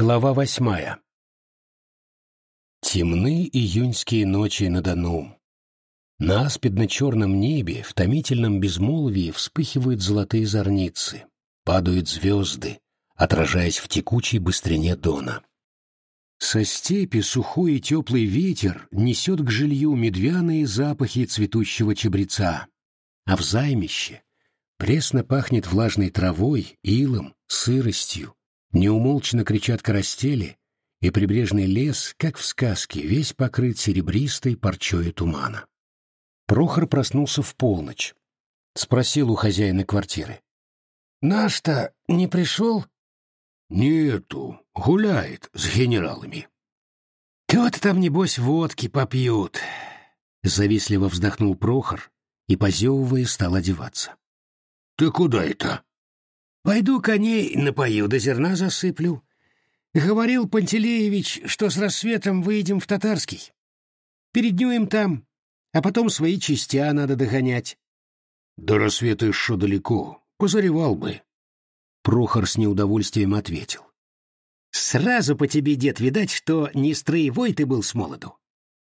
Глава восьмая Темны июньские ночи на Дону. На аспидно-черном небе в томительном безмолвии вспыхивают золотые зорницы, падают звезды, отражаясь в текучей быстрине Дона. Со степи сухой и теплый ветер несет к жилью медвяные запахи цветущего чабреца, а в займище пресно пахнет влажной травой, илом, сыростью, неумолчно кричат карастели, и прибрежный лес, как в сказке, весь покрыт серебристой парчой тумана. Прохор проснулся в полночь. Спросил у хозяина квартиры. «Наш-то не пришел?» «Нету, гуляет с генералами». «Кто-то там, небось, водки попьют», — завистливо вздохнул Прохор и, позевывая, стал одеваться. «Ты куда это?» «Пойду коней напою, до зерна засыплю. Говорил Пантелеевич, что с рассветом выйдем в Татарский. Переднюем там, а потом свои частя надо догонять». «До рассвета еще далеко, позаревал бы», Прохор с неудовольствием ответил. «Сразу по тебе, дед, видать, что не строевой ты был с молоду.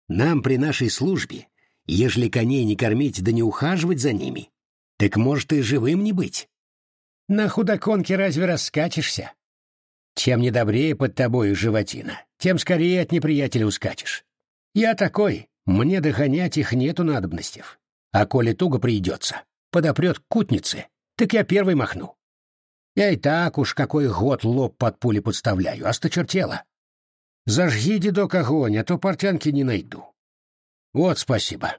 Нам при нашей службе, ежели коней не кормить да не ухаживать за ними, так может и живым не быть. На худоконке разве раскачешься? Чем недобрее под тобою животина, тем скорее от неприятеля ускачешь. Я такой, мне догонять их нету надобностей. А коли туго придется, подопрет кутницы, так я первый махну. Я и так уж какой год лоб под пули подставляю, осточертело. Зажги, дедок, огонь, а то портянки не найду. Вот спасибо.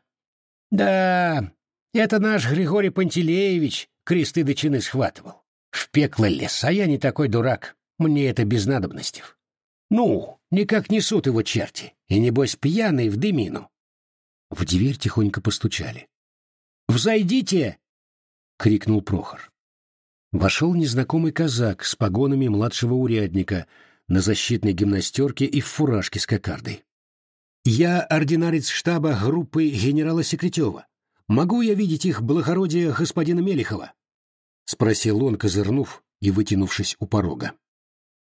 Да, это наш Григорий Пантелеевич кресты до чины схватывал. В пекло лес, а я не такой дурак. Мне это без надобностей. Ну, никак несут его черти, и небось пьяный в дымину. В дверь тихонько постучали. «Взойдите!» — крикнул Прохор вошел незнакомый казак с погонами младшего урядника на защитной гимнастерке и в фуражке с кокардой. «Я ординарец штаба группы генерала Секретева. Могу я видеть их благородие господина Мелехова?» — спросил он, козырнув и вытянувшись у порога.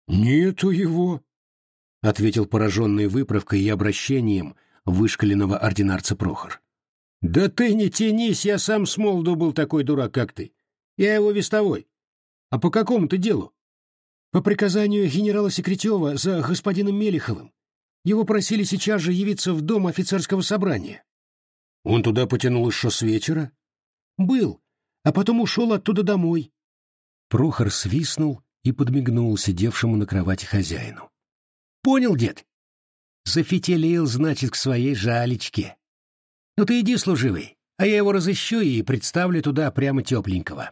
«Нету его», — ответил пораженный выправкой и обращением вышкаленного ординарца Прохор. «Да ты не тянись, я сам с молоду был такой дурак, как ты. Я его вестовой. А по какому-то делу? По приказанию генерала Секретева за господином Мелеховым. Его просили сейчас же явиться в дом офицерского собрания. Он туда потянул еще с вечера? Был, а потом ушел оттуда домой. Прохор свистнул и подмигнул сидевшему на кровати хозяину. Понял, дед? Зафитилил, значит, к своей жалечке. Ну ты иди, служивый, а я его разыщу и представлю туда прямо тепленького.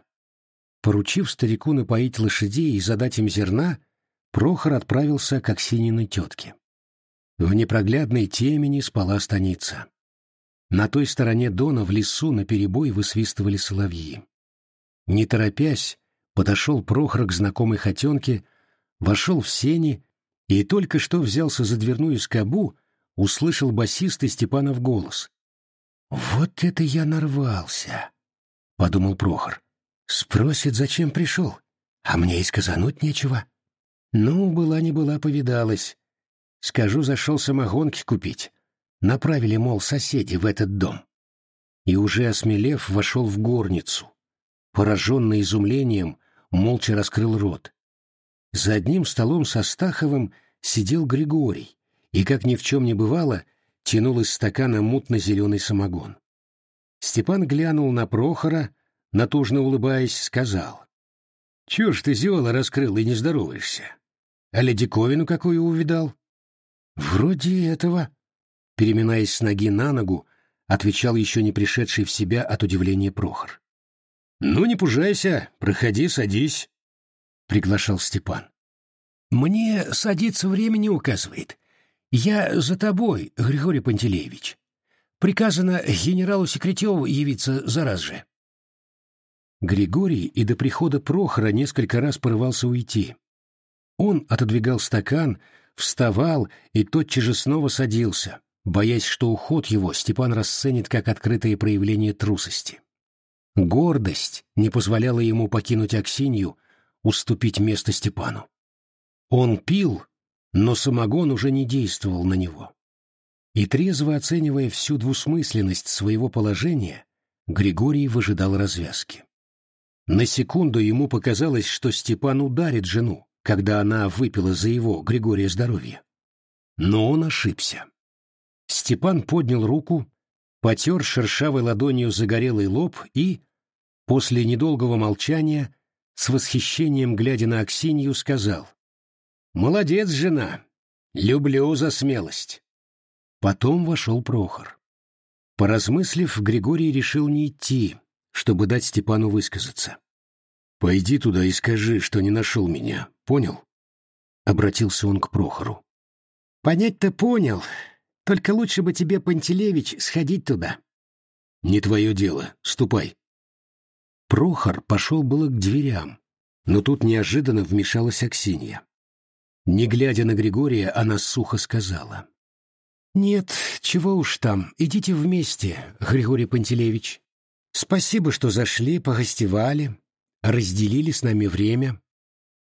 Поручив старику напоить лошадей и задать им зерна, Прохор отправился к Аксининой тетке. В непроглядной темени спала станица. На той стороне Дона в лесу наперебой высвистывали соловьи. Не торопясь, подошел Прохор к знакомой хотенке, вошел в сени и только что взялся за дверную скобу, услышал басистый Степанов голос. «Вот это я нарвался!» — подумал Прохор. Спросит, зачем пришел, а мне и сказануть нечего. Ну, была не была, повидалась. Скажу, зашел самогонки купить. Направили, мол, соседи в этот дом. И уже осмелев, вошел в горницу. Пораженный изумлением, молча раскрыл рот. За одним столом со Стаховым сидел Григорий и, как ни в чем не бывало, тянул из стакана мутно-зеленый самогон. Степан глянул на Прохора, натужно улыбаясь, сказал. — Чего ж ты зиола раскрыл и не здороваешься? А диковину какую увидал? — Вроде этого, — переминаясь с ноги на ногу, отвечал еще не пришедший в себя от удивления Прохор. — Ну, не пужайся, проходи, садись, — приглашал Степан. — Мне садиться времени указывает. Я за тобой, Григорий Пантелеевич. Приказано генералу Секретеву явиться зараз же. Григорий и до прихода Прохора несколько раз порывался уйти. Он отодвигал стакан, вставал и тотчас же снова садился, боясь, что уход его Степан расценит как открытое проявление трусости. Гордость не позволяла ему покинуть Аксинью, уступить место Степану. Он пил, но самогон уже не действовал на него. И трезво оценивая всю двусмысленность своего положения, Григорий выжидал развязки. На секунду ему показалось, что Степан ударит жену, когда она выпила за его, Григория, здоровье. Но он ошибся. Степан поднял руку, потер шершавой ладонью загорелый лоб и, после недолгого молчания, с восхищением глядя на Аксинью, сказал «Молодец, жена! Люблю за смелость!» Потом вошел Прохор. Поразмыслив, Григорий решил не идти, чтобы дать Степану высказаться. «Пойди туда и скажи, что не нашел меня, понял?» Обратился он к Прохору. «Понять-то понял, только лучше бы тебе, Пантелеевич, сходить туда». «Не твое дело, ступай». Прохор пошел было к дверям, но тут неожиданно вмешалась Аксинья. Не глядя на Григория, она сухо сказала. «Нет, чего уж там, идите вместе, Григорий Пантелеевич. Спасибо, что зашли, погостевали, разделили с нами время.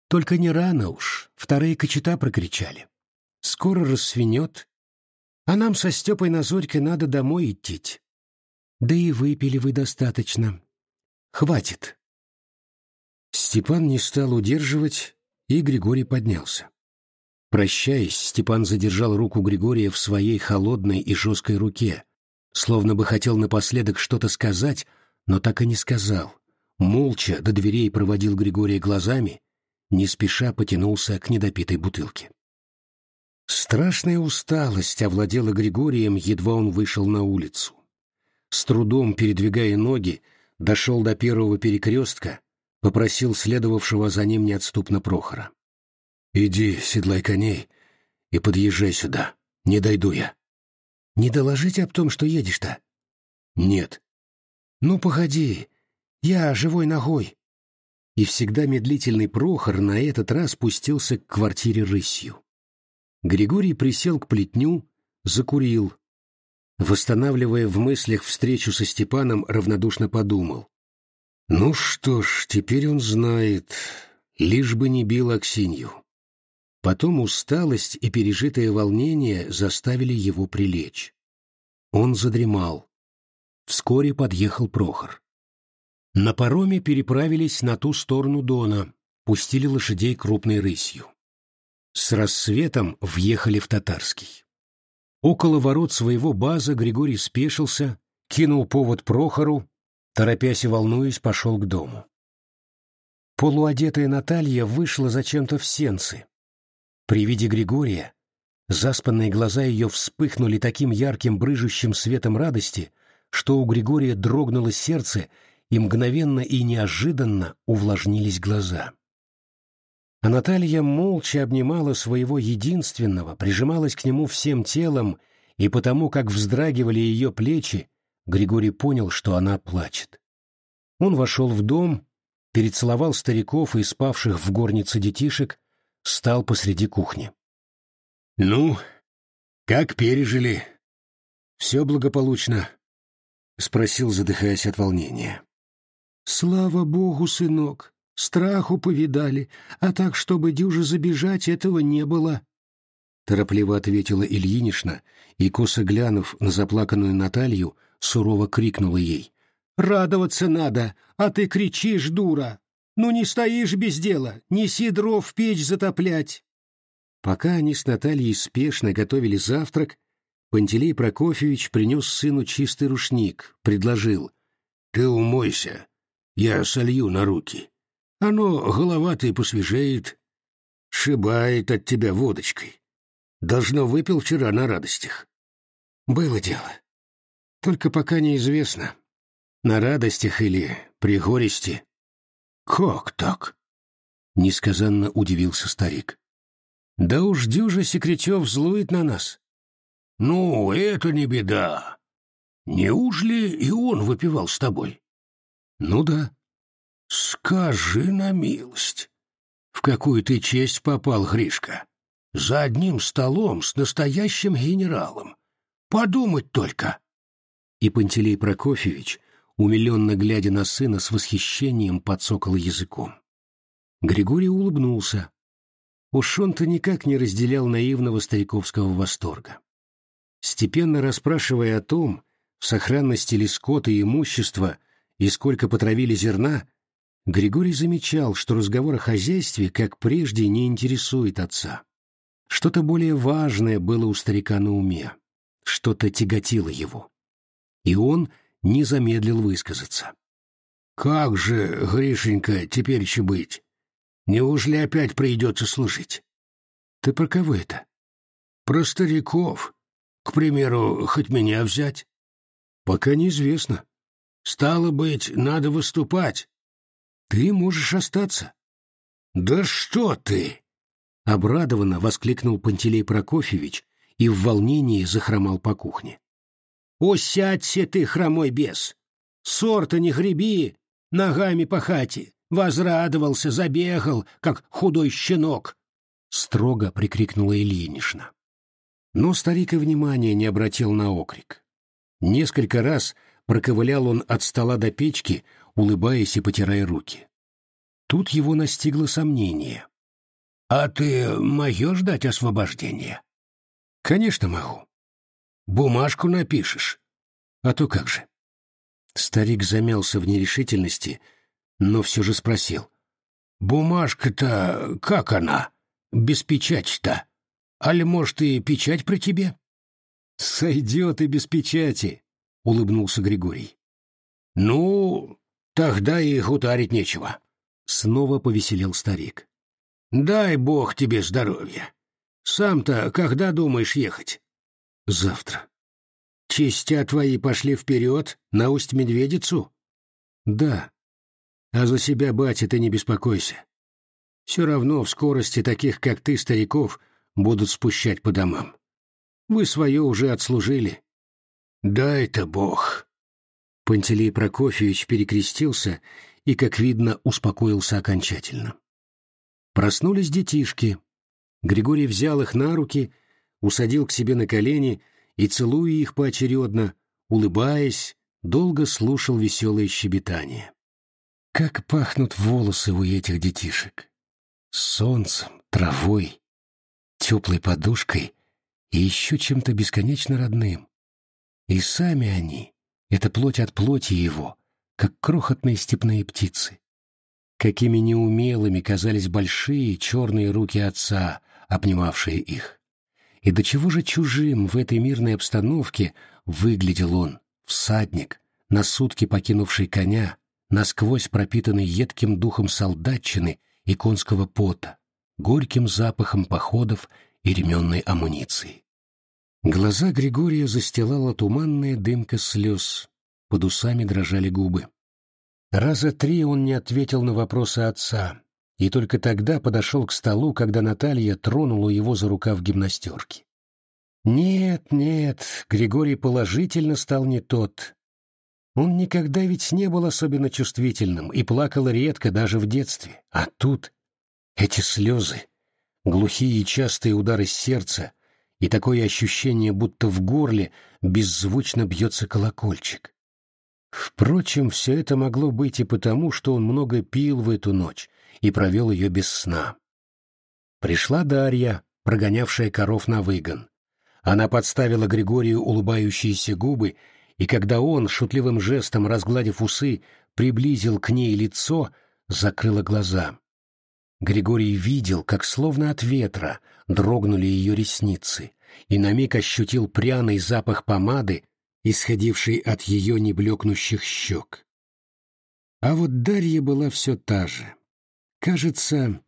Только не рано уж, вторые кочета прокричали. Скоро рассвенет, а нам со Степой на Зорьке надо домой идти. Да и выпили вы достаточно. Хватит». Степан не стал удерживать, и Григорий поднялся. Прощаясь, Степан задержал руку Григория в своей холодной и жесткой руке, словно бы хотел напоследок что-то сказать, но так и не сказал. Молча до дверей проводил Григория глазами, не спеша потянулся к недопитой бутылке. Страшная усталость овладела Григорием, едва он вышел на улицу. С трудом передвигая ноги, дошел до первого перекрестка, попросил следовавшего за ним неотступно Прохора. Иди, седлай коней и подъезжай сюда. Не дойду я. Не доложить об том, что едешь-то? Нет. Ну, погоди, я живой ногой. И всегда медлительный Прохор на этот раз спустился к квартире рысью. Григорий присел к плетню, закурил. Восстанавливая в мыслях встречу со Степаном, равнодушно подумал. Ну что ж, теперь он знает, лишь бы не бил Аксинью. Потом усталость и пережитое волнение заставили его прилечь. Он задремал. Вскоре подъехал Прохор. На пароме переправились на ту сторону Дона, пустили лошадей крупной рысью. С рассветом въехали в Татарский. Около ворот своего база Григорий спешился, кинул повод Прохору, торопясь и волнуясь, пошел к дому. Полуодетая Наталья вышла зачем-то в сенцы, при виде Григория заспанные глаза ее вспыхнули таким ярким брыжущим светом радости, что у Григория дрогнуло сердце и мгновенно и неожиданно увлажнились глаза. А Наталья молча обнимала своего единственного, прижималась к нему всем телом, и потому, как вздрагивали ее плечи, Григорий понял, что она плачет. Он вошел в дом, перецеловал стариков и спавших в горнице детишек, стал посреди кухни. «Ну, как пережили?» «Все благополучно», — спросил, задыхаясь от волнения. «Слава богу, сынок, страху повидали, а так, чтобы дюже забежать, этого не было», — торопливо ответила Ильинишна и, косо глянув на заплаканную Наталью, сурово крикнула ей. «Радоваться надо, а ты кричишь, дура!» Ну не стоишь без дела, неси дров в печь затоплять. Пока они с Натальей спешно готовили завтрак, Пантелей Прокофьевич принес сыну чистый рушник, предложил. «Ты умойся, я солью на руки. Оно головатое посвежеет, шибает от тебя водочкой. Должно выпил вчера на радостях». «Было дело. Только пока неизвестно, на радостях или при горести». «Как так?» — несказанно удивился старик. «Да уж дюжа Секретев злует на нас». «Ну, это не беда. Неужели и он выпивал с тобой?» «Ну да». «Скажи на милость, в какую ты честь попал, Гришка? За одним столом с настоящим генералом. Подумать только!» И Пантелей Прокофьевич умиленно глядя на сына с восхищением подсокал языком. Григорий улыбнулся. Уж он-то никак не разделял наивного стариковского восторга. Степенно расспрашивая о том, в сохранности ли скота и имущества и сколько потравили зерна, Григорий замечал, что разговор о хозяйстве, как прежде, не интересует отца. Что-то более важное было у старика на уме, что-то тяготило его. И он не замедлил высказаться. «Как же, Гришенька, теперь че быть? Неужели опять придется служить?» «Ты про кого это?» «Про стариков. К примеру, хоть меня взять?» «Пока неизвестно. Стало быть, надо выступать». «Ты можешь остаться». «Да что ты!» — обрадованно воскликнул Пантелей Прокофьевич и в волнении захромал по кухне. «Усядься ты, хромой бес! Сорта не греби, ногами по хате! Возрадовался, забегал, как худой щенок!» Строго прикрикнула Ильинична. Но старик и внимания не обратил на окрик. Несколько раз проковылял он от стола до печки, улыбаясь и потирая руки. Тут его настигло сомнение. «А ты можешь дать освобождение?» «Конечно могу. Бумажку напишешь. А то как же?» Старик замялся в нерешительности, но все же спросил. «Бумажка-то как она? Без печати-то? Али, может, и печать про тебе?» «Сойдет и без печати», — улыбнулся Григорий. «Ну, тогда и гутарить нечего», — снова повеселел старик. «Дай бог тебе здоровья. Сам-то когда думаешь ехать?» «Завтра». «Частя твои пошли вперед, на Усть-Медведицу?» «Да. А за себя, батя, ты не беспокойся. Все равно в скорости таких, как ты, стариков, будут спущать по домам. Вы свое уже отслужили». «Дай-то бог!» Пантелей Прокофьевич перекрестился и, как видно, успокоился окончательно. Проснулись детишки. Григорий взял их на руки, усадил к себе на колени и, целуя их поочередно, улыбаясь, долго слушал веселое щебетание. Как пахнут волосы у этих детишек! Солнцем, травой, теплой подушкой и еще чем-то бесконечно родным. И сами они — это плоть от плоти его, как крохотные степные птицы. Какими неумелыми казались большие черные руки отца, обнимавшие их. И до чего же чужим в этой мирной обстановке выглядел он, всадник, на сутки покинувший коня, насквозь пропитанный едким духом солдатчины и конского пота, горьким запахом походов и ременной амуниции. Глаза Григория застилала туманная дымка слез, под усами дрожали губы. Раза три он не ответил на вопросы отца, и только тогда подошел к столу, когда Наталья тронула его за рукав гимнастерки. Нет, нет, Григорий положительно стал не тот. Он никогда ведь не был особенно чувствительным и плакал редко даже в детстве. А тут эти слезы, глухие и частые удары сердца, и такое ощущение, будто в горле беззвучно бьется колокольчик. Впрочем, все это могло быть и потому, что он много пил в эту ночь и провел ее без сна. Пришла Дарья, прогонявшая коров на выгон. Она подставила Григорию улыбающиеся губы, и когда он, шутливым жестом разгладив усы, приблизил к ней лицо, закрыла глаза. Григорий видел, как словно от ветра дрогнули ее ресницы, и на миг ощутил пряный запах помады, исходивший от ее неблекнущих щек. А вот Дарья была все та же. Кажется,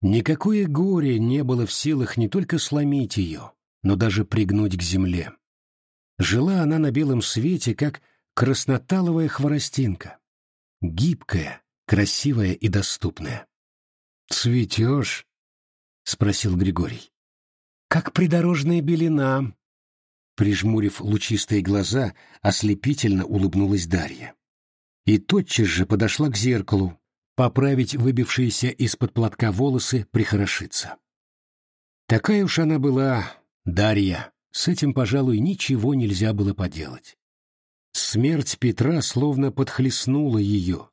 никакое горе не было в силах не только сломить ее, но даже пригнуть к земле. Жила она на белом свете, как красноталовая хворостинка, гибкая, красивая и доступная. «Цветешь?» — спросил Григорий. «Как придорожная белина», — прижмурив лучистые глаза, ослепительно улыбнулась Дарья. И тотчас же подошла к зеркалу, поправить выбившиеся из-под платка волосы, прихорошиться. Такая уж она была, Дарья, с этим, пожалуй, ничего нельзя было поделать. Смерть Петра словно подхлестнула ее,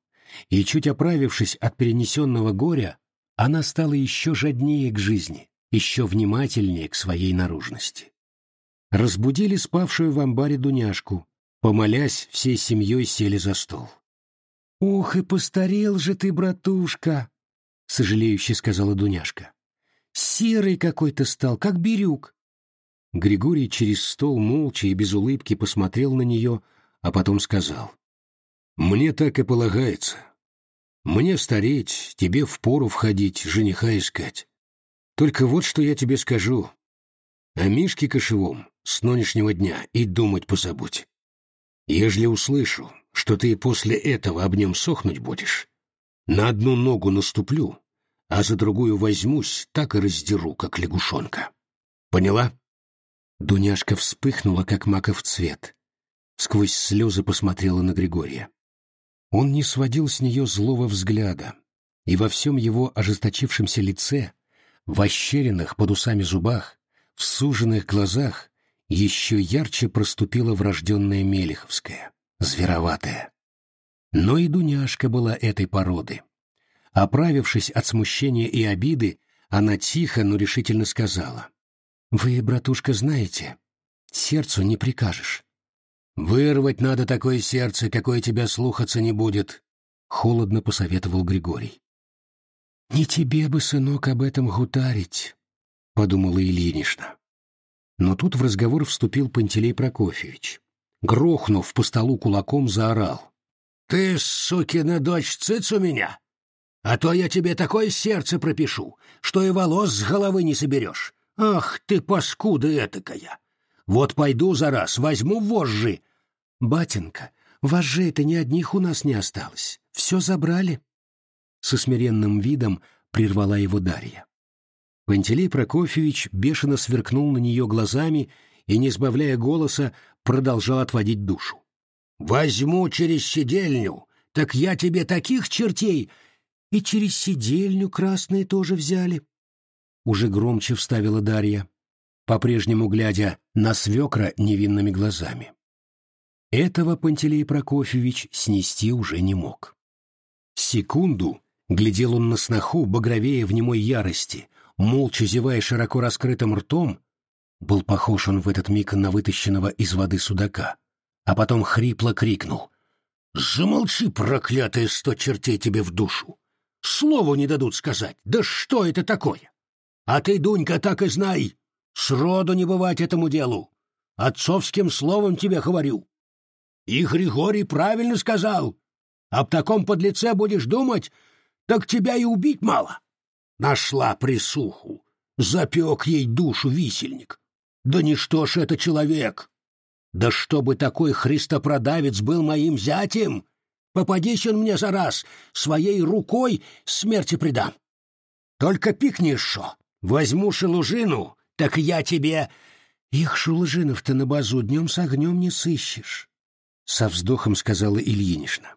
и, чуть оправившись от перенесенного горя, она стала еще жаднее к жизни, еще внимательнее к своей наружности. Разбудили спавшую в амбаре Дуняшку. Помолясь, всей семьей сели за стол. «Ох, и постарел же ты, братушка!» — сожалеюще сказала Дуняшка. «Серый какой-то стал, как бирюк». Григорий через стол молча и без улыбки посмотрел на нее, а потом сказал. «Мне так и полагается. Мне стареть, тебе впору входить, жениха искать. Только вот что я тебе скажу. О Мишке Кошевом с нынешнего дня и думать позабудь. Ежели услышу, что ты после этого об нем сохнуть будешь, на одну ногу наступлю, а за другую возьмусь, так и раздеру, как лягушонка. Поняла? Дуняшка вспыхнула, как маков цвет. Сквозь слезы посмотрела на Григория. Он не сводил с нее злого взгляда, и во всем его ожесточившемся лице, в ощеренных под усами зубах, в суженных глазах еще ярче проступила врожденная Мелеховская, звероватая. Но и Дуняшка была этой породы. Оправившись от смущения и обиды, она тихо, но решительно сказала. «Вы, братушка, знаете, сердцу не прикажешь. «Вырвать надо такое сердце, какое тебя слухаться не будет», — холодно посоветовал Григорий. «Не тебе бы, сынок, об этом гутарить», — подумала Ильинична. Но тут в разговор вступил Пантелей Прокофьевич. Грохнув по столу кулаком, заорал. «Ты, сукина дочь, цыц у меня! А то я тебе такое сердце пропишу, что и волос с головы не соберешь. Ах ты, паскуда этакая! Вот пойду за раз, возьму вожжи, «Батенька, вожжей-то ни одних у нас не осталось. Все забрали». Со смиренным видом прервала его Дарья. Пантелей Прокофьевич бешено сверкнул на нее глазами и, не сбавляя голоса, продолжал отводить душу. «Возьму через сидельню, так я тебе таких чертей...» «И через сидельню красные тоже взяли», — уже громче вставила Дарья, по-прежнему глядя на свекра невинными глазами. Этого Пантелей Прокофьевич снести уже не мог. Секунду глядел он на сноху, багровее в немой ярости, молча зевая широко раскрытым ртом, был похож он в этот миг на вытащенного из воды судака, а потом хрипло крикнул «Замолчи, проклятые сто чертей тебе в душу! Слову не дадут сказать! Да что это такое? А ты, Дунька, так и знай! Сроду не бывать этому делу! Отцовским словом тебе говорю! И Григорий правильно сказал. Об таком подлеце будешь думать, так тебя и убить мало. Нашла присуху, запек ей душу висельник. Да не что ж это человек. Да чтобы такой христопродавец был моим зятем, попадись он мне за раз, своей рукой смерти предам. Только пикнешь шо, возьму шелужину, так я тебе... Их шелужинов-то на базу днем с огнем не сыщешь со вздохом сказала Ильинична.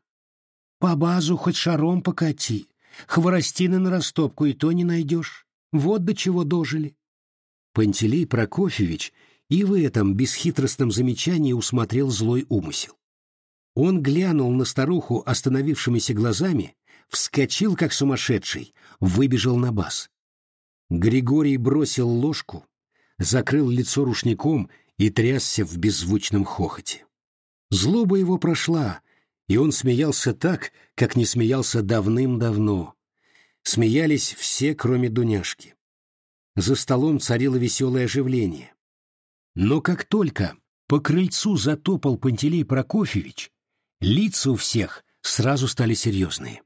По базу хоть шаром покати, хворостины на растопку и то не найдешь. Вот до чего дожили. Пантелей Прокофьевич и в этом бесхитростном замечании усмотрел злой умысел. Он глянул на старуху остановившимися глазами, вскочил как сумасшедший, выбежал на бас. Григорий бросил ложку, закрыл лицо рушником и трясся в беззвучном хохоте. Злоба его прошла, и он смеялся так, как не смеялся давным-давно. Смеялись все, кроме Дуняшки. За столом царило веселое оживление. Но как только по крыльцу затопал Пантелей Прокофьевич, лица у всех сразу стали серьезные.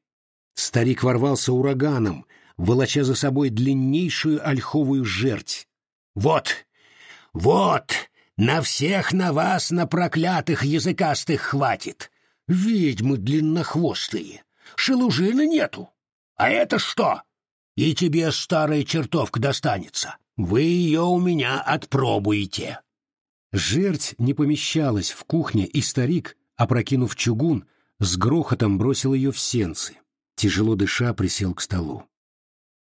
Старик ворвался ураганом, волоча за собой длиннейшую ольховую жерть. «Вот! Вот! На всех на вас, на проклятых языкастых, хватит. Ведьмы длиннохвостые. Шелужины нету. А это что? И тебе старая чертовка достанется. Вы ее у меня отпробуете. Жерть не помещалась в кухне, и старик, опрокинув чугун, с грохотом бросил ее в сенцы. Тяжело дыша присел к столу.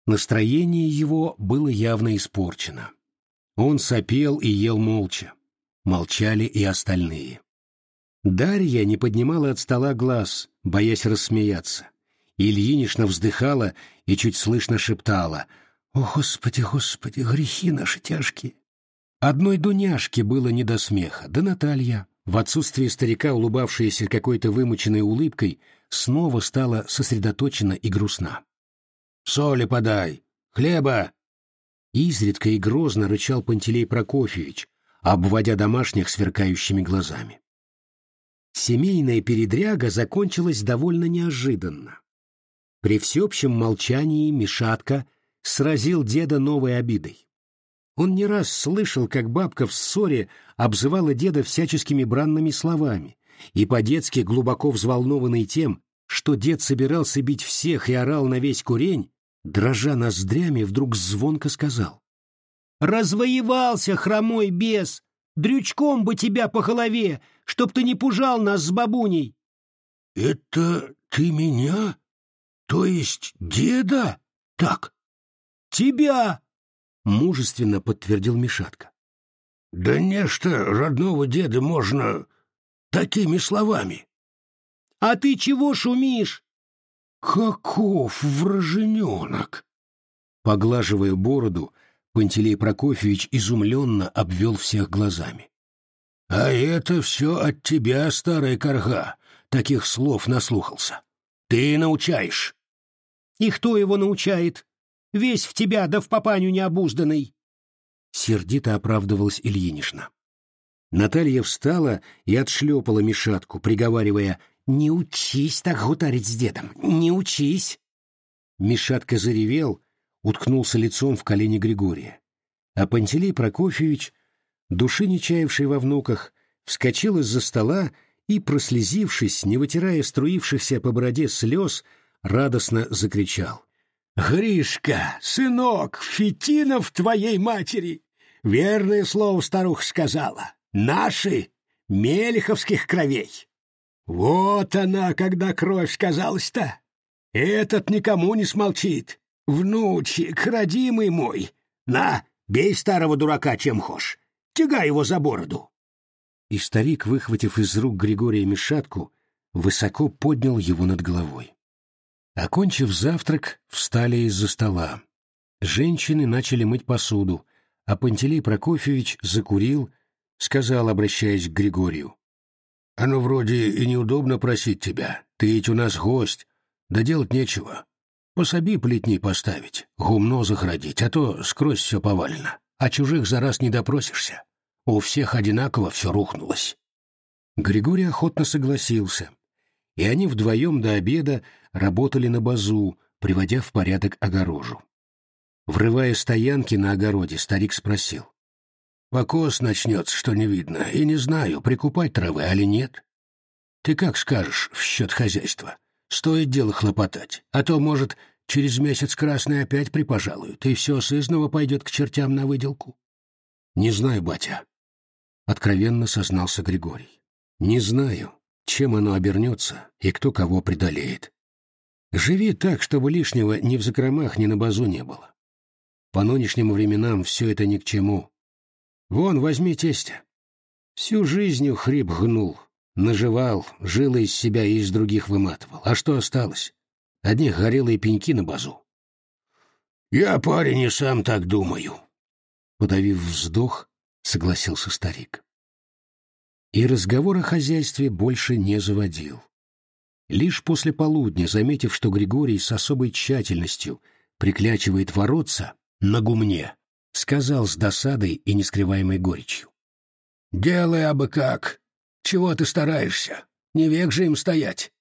Настроение его было явно испорчено. Он сопел и ел молча. Молчали и остальные. Дарья не поднимала от стола глаз, боясь рассмеяться, Ильинишна вздыхала и чуть слышно шептала «О, Господи, Господи, грехи наши тяжкие!» Одной Дуняшке было не до смеха, да Наталья, в отсутствие старика, улыбавшаяся какой-то вымученной улыбкой, снова стала сосредоточена и грустна. «Соли подай! Хлеба!» Изредка и грозно рычал Пантелей Прокофьевич, обводя домашних сверкающими глазами. Семейная передряга закончилась довольно неожиданно. При всеобщем молчании Мишатка сразил деда новой обидой. Он не раз слышал, как бабка в ссоре обзывала деда всяческими бранными словами, и по-детски глубоко взволнованный тем, что дед собирался бить всех и орал на весь курень, дрожа ноздрями, вдруг звонко сказал. «Развоевался, хромой бес! Дрючком бы тебя по голове, чтоб ты не пужал нас с бабуней!» «Это ты меня? То есть деда? Так?» «Тебя!» — мужественно подтвердил Мишатка. «Да нечто родного деда можно такими словами». «А ты чего шумишь?» «Каков вражененок!» Поглаживая бороду, Пантелей Прокофьевич изумленно обвел всех глазами. «А это все от тебя, старая корга, таких слов наслухался. Ты научаешь». «И кто его научает? Весь в тебя, да в папаню необузданный!» Сердито оправдывалась Ильинишна. Наталья встала и отшлепала Мишатку, приговаривая «Не учись так гутарить с дедом, не учись!» Мишатка заревел, уткнулся лицом в колени Григория. А Пантелей Прокофьевич, души не чаявший во внуках, вскочил из-за стола и, прослезившись, не вытирая струившихся по бороде слез, радостно закричал. «Гришка, сынок, Фетинов твоей матери! Верное слово старуха сказала. Наши, мелеховских кровей. Вот она, когда кровь сказалась-то. Этот никому не смолчит. Внучек, родимый мой. На, бей старого дурака, чем хошь. Тягай его за бороду. И старик, выхватив из рук Григория мешатку, высоко поднял его над головой. Окончив завтрак, встали из-за стола. Женщины начали мыть посуду, а Пантелей Прокофьевич закурил, сказал, обращаясь к Григорию. — Оно вроде и неудобно просить тебя. Ты ведь у нас гость. Да делать нечего. Пособи плетни поставить, гумно заградить, а то скрозь все повалено. А чужих за раз не допросишься. У всех одинаково все рухнулось. Григорий охотно согласился, и они вдвоем до обеда работали на базу, приводя в порядок огорожу. Врывая стоянки на огороде, старик спросил. «Покос начнется, что не видно, и не знаю, прикупать травы или нет. Ты как скажешь в счет хозяйства? Стоит дело хлопотать, а то, может, через месяц красный опять припожалуют, и все сызново пойдет к чертям на выделку». «Не знаю, батя», — откровенно сознался Григорий. «Не знаю, чем оно обернется и кто кого преодолеет. Живи так, чтобы лишнего ни в закромах, ни на базу не было. По нынешним временам все это ни к чему. Вон, возьми тестя. Всю жизнью хрип гнул, наживал, жило из себя и из других выматывал. А что осталось? Одни горелые пеньки на базу. Я, парень, и сам так думаю. Подавив вздох, согласился старик. И разговор о хозяйстве больше не заводил. Лишь после полудня, заметив, что Григорий с особой тщательностью приклячивает воротца на гумне, сказал с досадой и нескрываемой горечью. «Делай абы как. Чего ты стараешься? Не век же им стоять».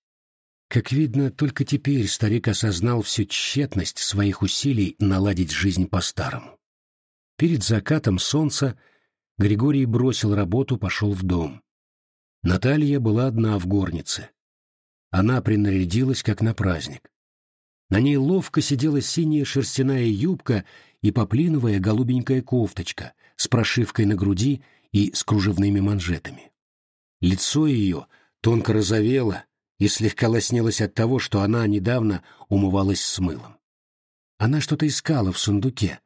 Как видно, только теперь старик осознал всю тщетность своих усилий наладить жизнь по-старому. Перед закатом солнца Григорий бросил работу, пошел в дом. Наталья была одна в горнице. Она принарядилась, как на праздник. На ней ловко сидела синяя шерстяная юбка и поплиновая голубенькая кофточка с прошивкой на груди и с кружевными манжетами. Лицо ее тонко розовело и слегка лоснилось от того, что она недавно умывалась с мылом. Она что-то искала в сундуке,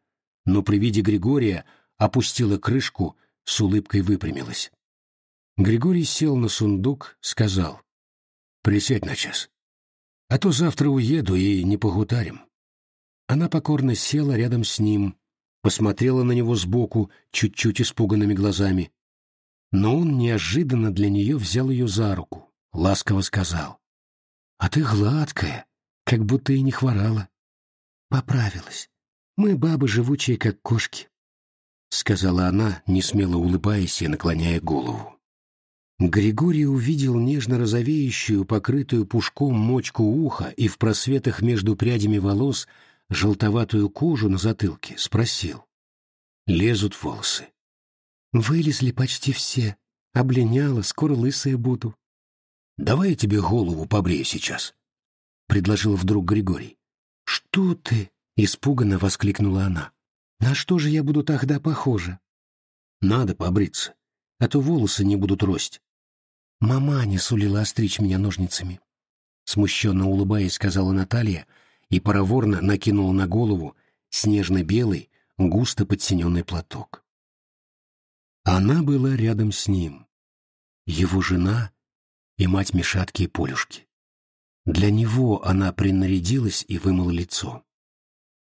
но при виде Григория опустила крышку, с улыбкой выпрямилась. Григорий сел на сундук, сказал, Присядь на час. А то завтра уеду и не погутарим. Она покорно села рядом с ним, посмотрела на него сбоку чуть-чуть испуганными глазами. Но он неожиданно для нее взял ее за руку, ласково сказал. «А ты гладкая, как будто и не хворала». «Поправилась. Мы бабы живучие, как кошки», — сказала она, несмело улыбаясь и наклоняя голову. Григорий увидел нежно розовеющую, покрытую пушком мочку уха и в просветах между прядями волос желтоватую кожу на затылке, спросил. Лезут волосы. Вылезли почти все. Облиняла, скоро лысая буду. Давай я тебе голову побрею сейчас, — предложил вдруг Григорий. Что ты? — испуганно воскликнула она. На что же я буду тогда похожа? Надо побриться, а то волосы не будут рость. Мама не сулила остричь меня ножницами. Смущенно улыбаясь, сказала Наталья и пароворно накинула на голову снежно-белый, густо подсиненный платок. Она была рядом с ним, его жена и мать Мишатки и Полюшки. Для него она принарядилась и вымыла лицо.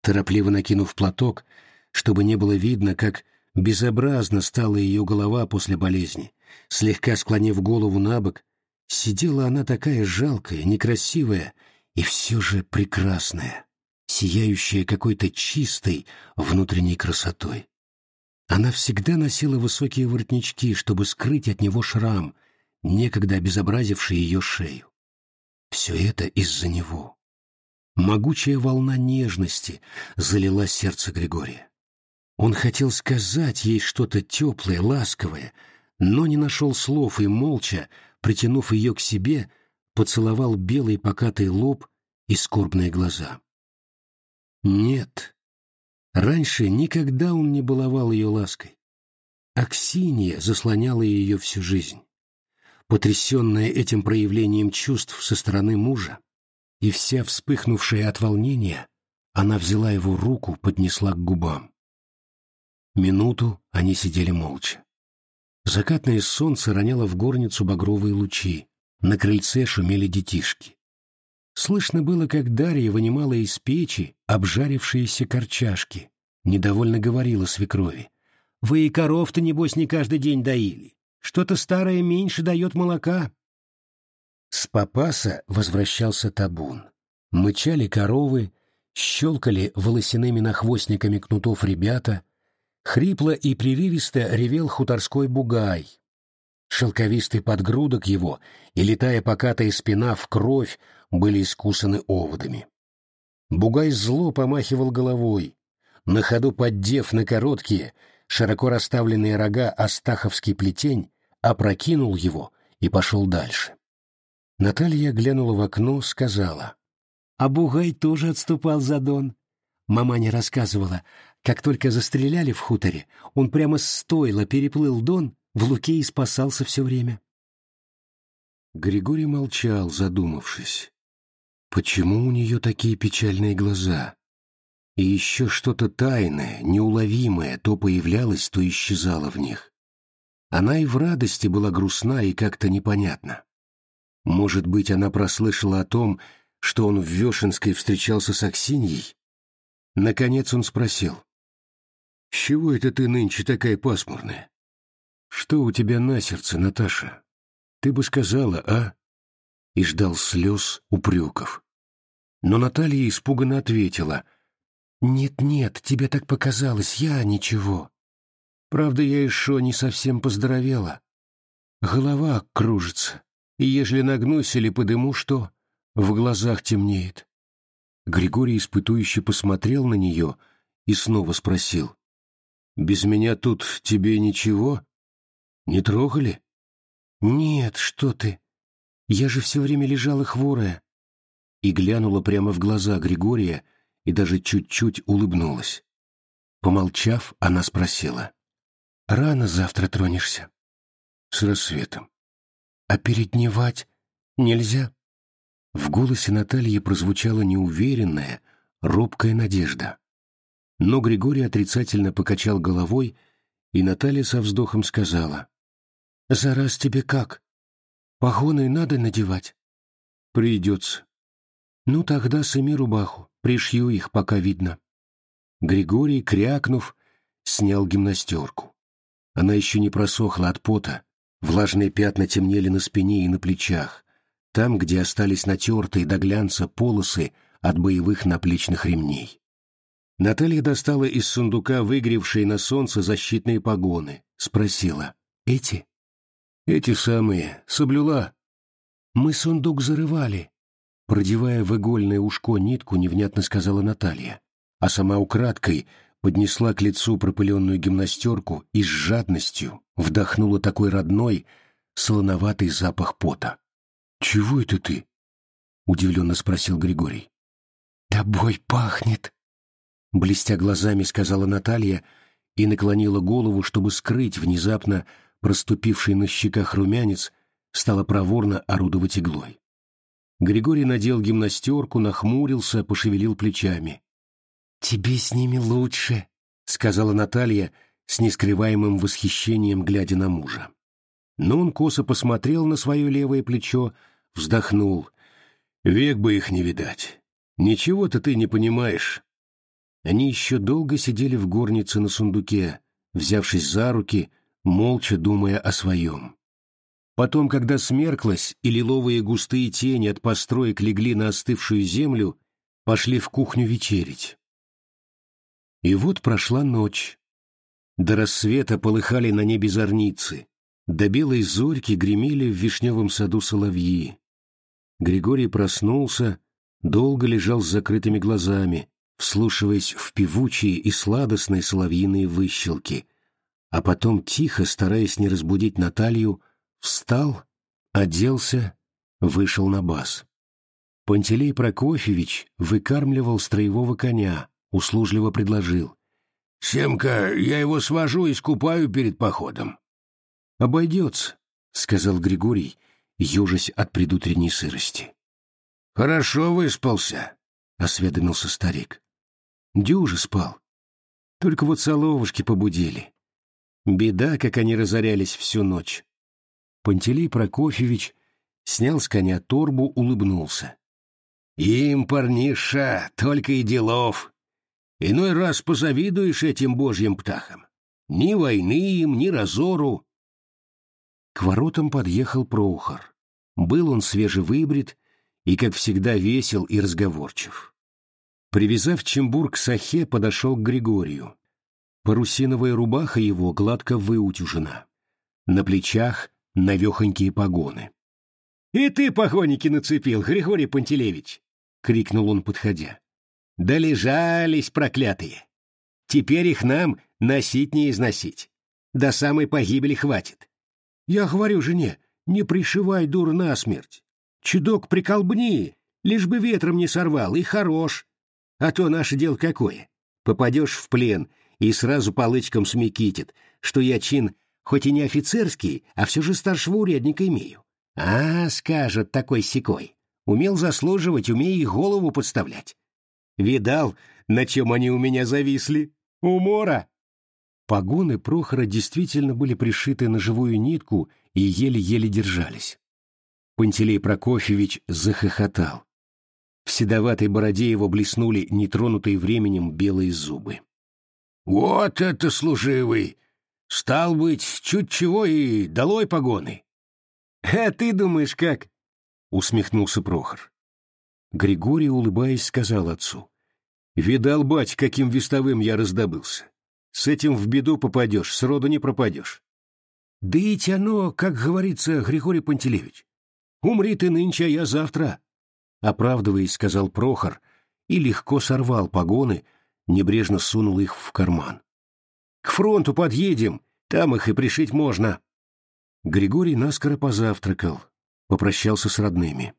Торопливо накинув платок, чтобы не было видно, как безобразно стала ее голова после болезни, Слегка склонив голову на бок, сидела она такая жалкая, некрасивая и все же прекрасная, сияющая какой-то чистой внутренней красотой. Она всегда носила высокие воротнички, чтобы скрыть от него шрам, некогда обезобразивший ее шею. Все это из-за него. Могучая волна нежности залила сердце Григория. Он хотел сказать ей что-то теплое, ласковое, но не нашел слов и, молча, притянув ее к себе, поцеловал белый покатый лоб и скорбные глаза. Нет, раньше никогда он не баловал ее лаской. Аксинья заслоняла ее всю жизнь. Потрясенная этим проявлением чувств со стороны мужа, и вся вспыхнувшая от волнения, она взяла его руку, поднесла к губам. Минуту они сидели молча. Закатное солнце роняло в горницу багровые лучи. На крыльце шумели детишки. Слышно было, как Дарья вынимала из печи обжарившиеся корчашки. Недовольно говорила свекрови. «Вы и коров-то, небось, не каждый день доили. Что-то старое меньше дает молока». С попаса возвращался табун. Мычали коровы, щелкали волосяными нахвостниками кнутов ребята — Хрипло и прерывисто ревел хуторской бугай. Шелковистый подгрудок его и летая покатая спина в кровь были искусаны оводами. Бугай зло помахивал головой, на ходу поддев на короткие, широко расставленные рога астаховский плетень, опрокинул его и пошел дальше. Наталья глянула в окно, сказала. — А Бугай тоже отступал за Дон. Мама не рассказывала, как только застреляли в хуторе, он прямо стойло переплыл Дон, в луке и спасался все время. Григорий молчал, задумавшись. Почему у нее такие печальные глаза? И еще что-то тайное, неуловимое то появлялось, то исчезало в них. Она и в радости была грустна и как-то непонятна. Может быть, она прослышала о том, что он в Вешенской встречался с Аксиньей? Наконец он спросил. «С чего это ты нынче такая пасмурная? Что у тебя на сердце, Наташа? Ты бы сказала, а?» И ждал слез, упреков. Но Наталья испуганно ответила. «Нет-нет, тебе так показалось, я ничего. Правда, я еще не совсем поздоровела. Голова кружится, и ежели нагнусь или подыму, что в глазах темнеет. Григорий испытующе посмотрел на нее и снова спросил. «Без меня тут тебе ничего? Не трогали?» «Нет, что ты! Я же все время лежала хворая!» И глянула прямо в глаза Григория и даже чуть-чуть улыбнулась. Помолчав, она спросила. «Рано завтра тронешься?» «С рассветом». «А передневать нельзя?» В голосе Натальи прозвучала неуверенная, робкая надежда. Но Григорий отрицательно покачал головой, и Наталья со вздохом сказала. «За раз тебе как? Погоны надо надевать?» «Придется. Ну, тогда сыми рубаху, пришью их, пока видно. Григорий, крякнув, снял гимнастерку. Она еще не просохла от пота, влажные пятна темнели на спине и на плечах, там, где остались натертые до глянца полосы от боевых наплечных ремней. Наталья достала из сундука выгревшие на солнце защитные погоны, спросила «Эти?» «Эти самые, соблюла». «Мы сундук зарывали», продевая в игольное ушко нитку, невнятно сказала Наталья, а сама украдкой поднесла к лицу пропыленную гимнастерку и с жадностью вдохнула такой родной, солоноватый запах пота. «Чего это ты?» — удивленно спросил Григорий. «Тобой пахнет!» Блестя глазами, сказала Наталья и наклонила голову, чтобы скрыть внезапно проступивший на щеках румянец, стала проворно орудовать иглой. Григорий надел гимнастерку, нахмурился, пошевелил плечами. «Тебе с ними лучше», — сказала Наталья с нескрываемым восхищением, глядя на мужа. Но он косо посмотрел на свое левое плечо, вздохнул. «Век бы их не видать. Ничего-то ты не понимаешь». Они еще долго сидели в горнице на сундуке, взявшись за руки, молча думая о своем. Потом, когда смерклась и лиловые густые тени от построек легли на остывшую землю, пошли в кухню вечерить. И вот прошла ночь. До рассвета полыхали на небе зорницы, до белой зорьки гремели в вишневом саду соловьи. Григорий проснулся, долго лежал с закрытыми глазами, вслушиваясь в певучие и сладостные соловьиные выщелки, а потом, тихо, стараясь не разбудить Наталью, встал, оделся, вышел на бас. Пантелей Прокофьевич выкармливал строевого коня, услужливо предложил. — Семка, я его свожу и скупаю перед походом. — Обойдется, — сказал Григорий, ежась от предутренней сырости. — Хорошо выспался, — осведомился старик. Дюже спал. Только вот соловушки побудили. Беда, как они разорялись всю ночь. Пантелей Прокофьевич снял с коня торбу, улыбнулся. «Им, парниша, только и делов. Иной раз позавидуешь этим божьим птахам. Ни войны им, ни разору». К воротам подъехал Прохор. Был он свежевыбрит и, как всегда, весел и разговорчив. Привязав чембур к сахе, подошел к Григорию. Парусиновая рубаха его гладко выутюжена. На плечах навехонькие погоны. — И ты погоники нацепил, Григорий Пантелеевич! — крикнул он, подходя. — Долежались, проклятые! Теперь их нам носить не износить. До самой погибели хватит. Я говорю жене, не пришивай дур насмерть. Чудок приколбни, лишь бы ветром не сорвал, и хорош. А то наше дело какое? Попадешь в плен и сразу полычком смекитит, что я чин хоть и не офицерский, а все же старшего урядника имею. А, скажет такой секой, умел заслуживать, умей и голову подставлять. Видал, на чем они у меня зависли? Умора! Погоны Прохора действительно были пришиты на живую нитку и еле-еле держались. Пантелей Прокофьевич захохотал. В седоватой бороде его блеснули нетронутые временем белые зубы. «Вот это служивый! Стал быть, чуть чего и долой погоны!» «А ты думаешь, как?» — усмехнулся Прохор. Григорий, улыбаясь, сказал отцу. «Видал, бать, каким вестовым я раздобылся. С этим в беду попадешь, сроду не пропадешь». «Да и оно, как говорится, Григорий Пантелеевич. Умри ты нынче, а я завтра оправдываясь, сказал Прохор и легко сорвал погоны, небрежно сунул их в карман. «К фронту подъедем, там их и пришить можно». Григорий наскоро позавтракал, попрощался с родными.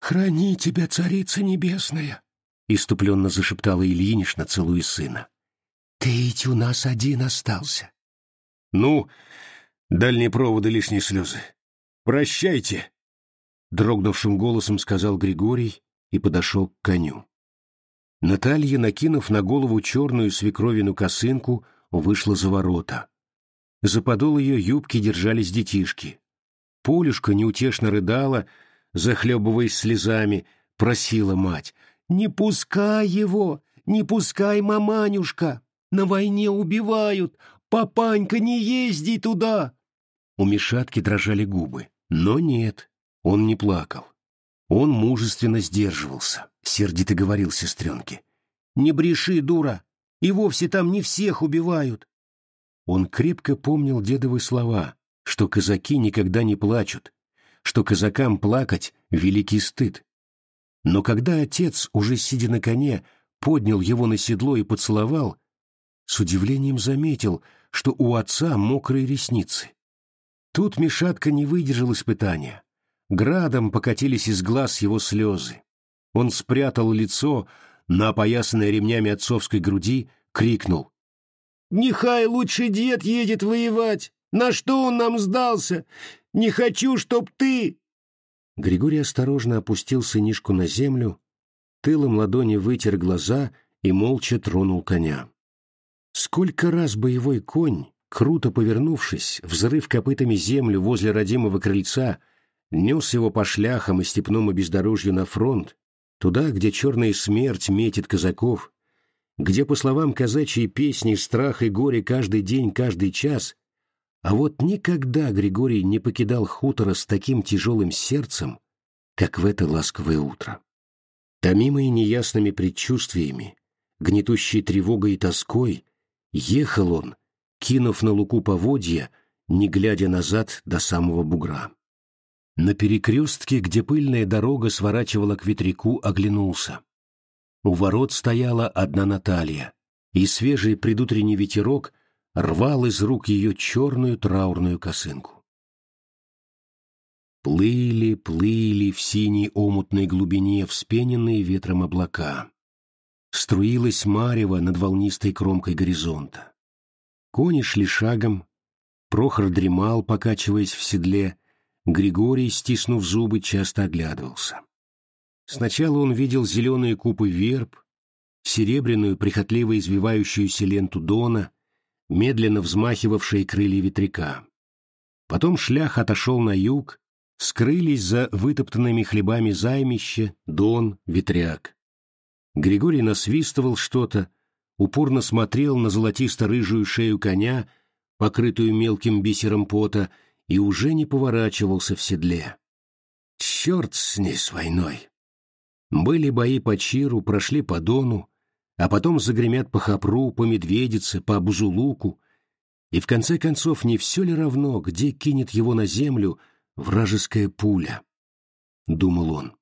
«Храни тебя, царица небесная!» — иступленно зашептала Ильинична, целуя сына. «Ты ведь у нас один остался». «Ну, дальние проводы, лишние слезы. Прощайте!» дрогнувшим голосом сказал Григорий и подошел к коню. Наталья, накинув на голову черную свекровину косынку, вышла за ворота. За подол ее юбки держались детишки. Полюшка неутешно рыдала, захлебываясь слезами, просила мать. «Не пускай его! Не пускай, маманюшка! На войне убивают! Папанька, не езди туда!» У Мишатки дрожали губы. Но нет, он не плакал. Он мужественно сдерживался, сердито говорил сестренке. «Не бреши, дура! И вовсе там не всех убивают!» Он крепко помнил дедовы слова, что казаки никогда не плачут, что казакам плакать — великий стыд. Но когда отец, уже сидя на коне, поднял его на седло и поцеловал, с удивлением заметил, что у отца мокрые ресницы. Тут Мишатка не выдержал испытания. Градом покатились из глаз его слезы. Он спрятал лицо на опоясанной ремнями отцовской груди, крикнул. «Нехай лучше дед едет воевать! На что он нам сдался? Не хочу, чтоб ты...» Григорий осторожно опустил сынишку на землю, тылом ладони вытер глаза и молча тронул коня. Сколько раз боевой конь, круто повернувшись, взрыв копытами землю возле родимого крыльца, нес его по шляхам и степному бездорожью на фронт, туда, где черная смерть метит казаков, где, по словам казачьей песни, страх и горе каждый день, каждый час, а вот никогда Григорий не покидал хутора с таким тяжелым сердцем, как в это ласковое утро. Томимый неясными предчувствиями, гнетущей тревогой и тоской, ехал он, кинув на луку поводья, не глядя назад до самого бугра. На перекрестке, где пыльная дорога сворачивала к ветряку, оглянулся. У ворот стояла одна Наталья, и свежий предутренний ветерок рвал из рук ее черную траурную косынку. Плыли, плыли в синей омутной глубине вспененные ветром облака. Струилась марево над волнистой кромкой горизонта. Кони шли шагом, Прохор дремал, покачиваясь в седле, Григорий, стиснув зубы, часто оглядывался. Сначала он видел зеленые купы верб, серебряную, прихотливо извивающуюся ленту дона, медленно взмахивавшие крылья ветряка. Потом шлях отошел на юг, скрылись за вытоптанными хлебами займище, дон, ветряк. Григорий насвистывал что-то, упорно смотрел на золотисто-рыжую шею коня, покрытую мелким бисером пота, и уже не поворачивался в седле. Черт с ней с войной! Были бои по Чиру, прошли по Дону, а потом загремят по Хапру, по Медведице, по Бузулуку, и в конце концов не все ли равно, где кинет его на землю вражеская пуля? Думал он.